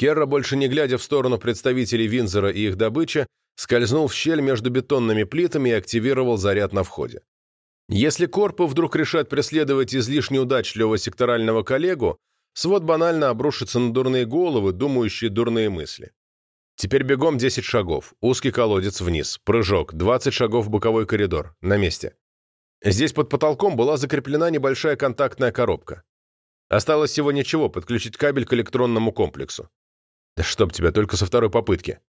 Керра, больше не глядя в сторону представителей Винзера и их добычи, скользнул в щель между бетонными плитами и активировал заряд на входе. Если корпы вдруг решат преследовать излишне удачливого секторального коллегу, свод банально обрушится на дурные головы, думающие дурные мысли. Теперь бегом 10 шагов, узкий колодец вниз, прыжок, 20 шагов в боковой коридор, на месте. Здесь под потолком была закреплена небольшая контактная коробка. Осталось всего ничего, подключить кабель к электронному комплексу. Да чтоб тебя, только со второй попытки.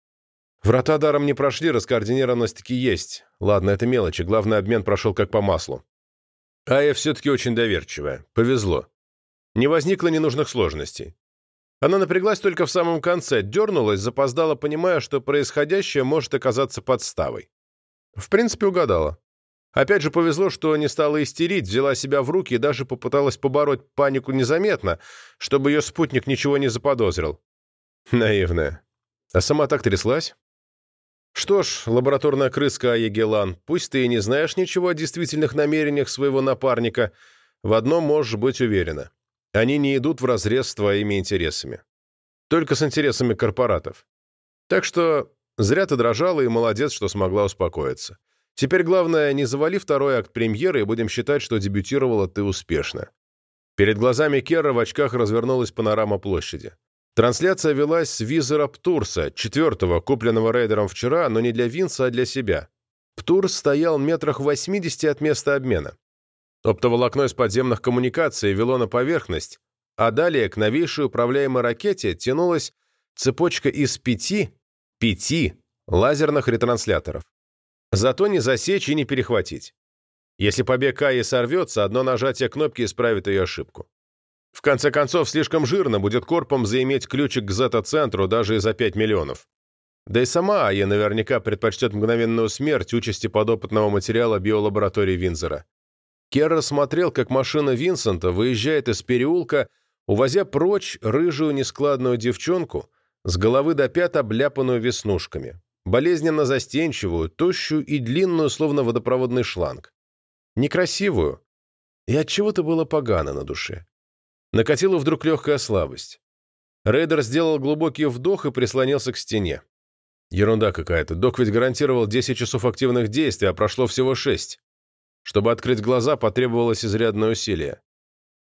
Врата даром не прошли, раскоординированность таки есть. Ладно, это мелочи, главный обмен прошел как по маслу. Ая все-таки очень доверчивая. Повезло. Не возникло ненужных сложностей. Она напряглась только в самом конце, дернулась, запоздала, понимая, что происходящее может оказаться подставой. В принципе, угадала. Опять же повезло, что не стала истерить, взяла себя в руки и даже попыталась побороть панику незаметно, чтобы ее спутник ничего не заподозрил. Наивная. А сама так тряслась. Что ж, лабораторная крыска Аегелан, пусть ты и не знаешь ничего о действительных намерениях своего напарника, в одном можешь быть уверена. Они не идут вразрез с твоими интересами. Только с интересами корпоратов. Так что зря ты дрожала и молодец, что смогла успокоиться. Теперь главное, не завали второй акт премьеры и будем считать, что дебютировала ты успешно. Перед глазами Керра в очках развернулась панорама площади. Трансляция велась с визора Птурса, четвертого, купленного рейдером вчера, но не для Винса, а для себя. Птурс стоял метрах в 80 от места обмена. Оптоволокно из подземных коммуникаций вело на поверхность, а далее к новейшей управляемой ракете тянулась цепочка из пяти, пяти лазерных ретрансляторов. Зато не засечь и не перехватить. Если побег Каи сорвется, одно нажатие кнопки исправит ее ошибку. В конце концов, слишком жирно будет корпом заиметь ключик к зета-центру даже и за 5 миллионов. Да и сама Ая наверняка предпочтет мгновенную смерть участи подопытного материала биолаборатории Винзера. Керра смотрел, как машина Винсента выезжает из переулка, увозя прочь рыжую нескладную девчонку, с головы до пят обляпанную веснушками, болезненно застенчивую, тощую и длинную, словно водопроводный шланг. Некрасивую. И от чего то было погано на душе. Накатила вдруг легкая слабость. Рейдер сделал глубокий вдох и прислонился к стене. Ерунда какая-то. Док ведь гарантировал 10 часов активных действий, а прошло всего 6. Чтобы открыть глаза, потребовалось изрядное усилие.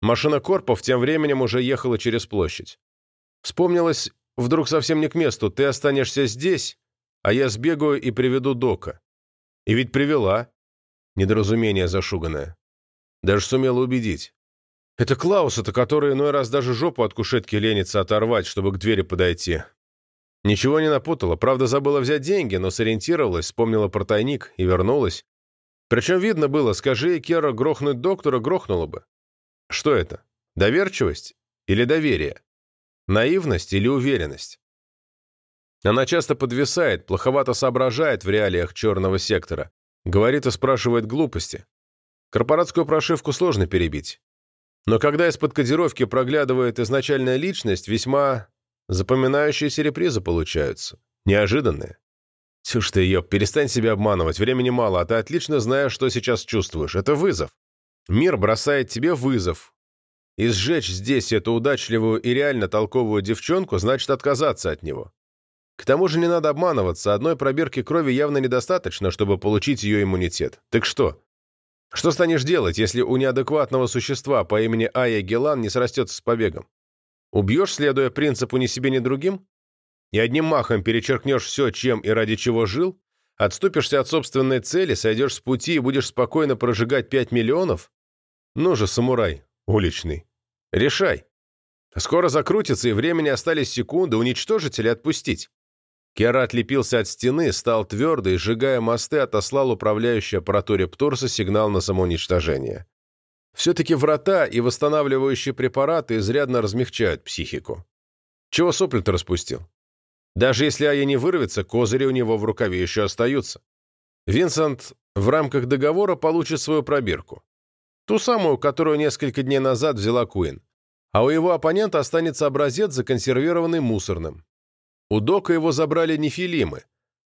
Машина Корпов тем временем уже ехала через площадь. Вспомнилось вдруг совсем не к месту. Ты останешься здесь, а я сбегаю и приведу Дока. И ведь привела. Недоразумение зашуганное. Даже сумела убедить. Это Клаус, это который иной раз даже жопу от кушетки ленится оторвать, чтобы к двери подойти. Ничего не напутала, правда, забыла взять деньги, но сориентировалась, вспомнила про тайник и вернулась. Причем видно было, скажи Кера грохнуть доктора, грохнула бы. Что это? Доверчивость или доверие? Наивность или уверенность? Она часто подвисает, плоховато соображает в реалиях черного сектора. Говорит и спрашивает глупости. Корпоратскую прошивку сложно перебить. Но когда из-под кодировки проглядывает изначальная личность, весьма запоминающиеся репризы получаются. Неожиданные. Тюш ты, ёб, перестань себя обманывать, времени мало, а ты отлично знаешь, что сейчас чувствуешь. Это вызов. Мир бросает тебе вызов. И сжечь здесь эту удачливую и реально толковую девчонку значит отказаться от него. К тому же не надо обманываться, одной пробирки крови явно недостаточно, чтобы получить ее иммунитет. Так что, что станешь делать, если у неадекватного существа по имени Ая Гелан не срастется с побегом? Убьешь, следуя принципу ни себе, ни другим? И одним махом перечеркнешь все, чем и ради чего жил? Отступишься от собственной цели, сойдешь с пути и будешь спокойно прожигать пять миллионов? Ну же, самурай, уличный, решай. Скоро закрутится, и времени остались секунды, уничтожить или отпустить. Кера отлепился от стены, стал твердо и, сжигая мосты, отослал управляющей аппаратуре Птурса сигнал на самоуничтожение. Все-таки врата и восстанавливающие препараты изрядно размягчают психику. Чего сопли-то распустил? Даже если Ая не вырвется, козыри у него в рукаве еще остаются. Винсент в рамках договора получит свою пробирку. Ту самую, которую несколько дней назад взяла Куин. А у его оппонента останется образец, законсервированный мусорным. У Дока его забрали нефилимы,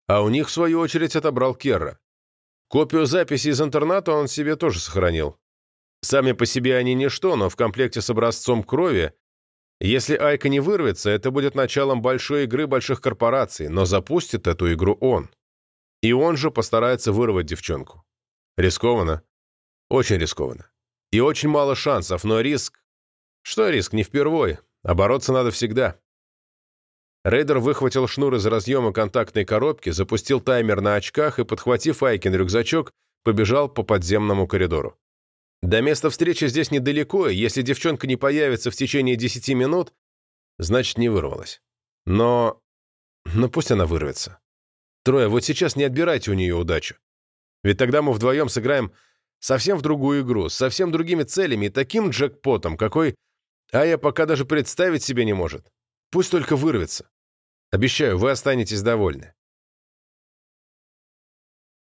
а у них, в свою очередь, отобрал Керра. Копию записи из интерната он себе тоже сохранил. Сами по себе они ничто, но в комплекте с образцом крови Если Айка не вырвется, это будет началом большой игры больших корпораций, но запустит эту игру он. И он же постарается вырвать девчонку. Рискованно. Очень рискованно. И очень мало шансов, но риск... Что риск? Не впервой. А бороться надо всегда. Рейдер выхватил шнур из разъема контактной коробки, запустил таймер на очках и, подхватив Айкин рюкзачок, побежал по подземному коридору. До места встречи здесь недалеко, и если девчонка не появится в течение десяти минут, значит, не вырвалась. Но... Но пусть она вырвется. Трое, вот сейчас не отбирайте у нее удачу. Ведь тогда мы вдвоем сыграем совсем в другую игру, с совсем другими целями и таким джекпотом, какой Ая пока даже представить себе не может. Пусть только вырвется. Обещаю, вы останетесь довольны.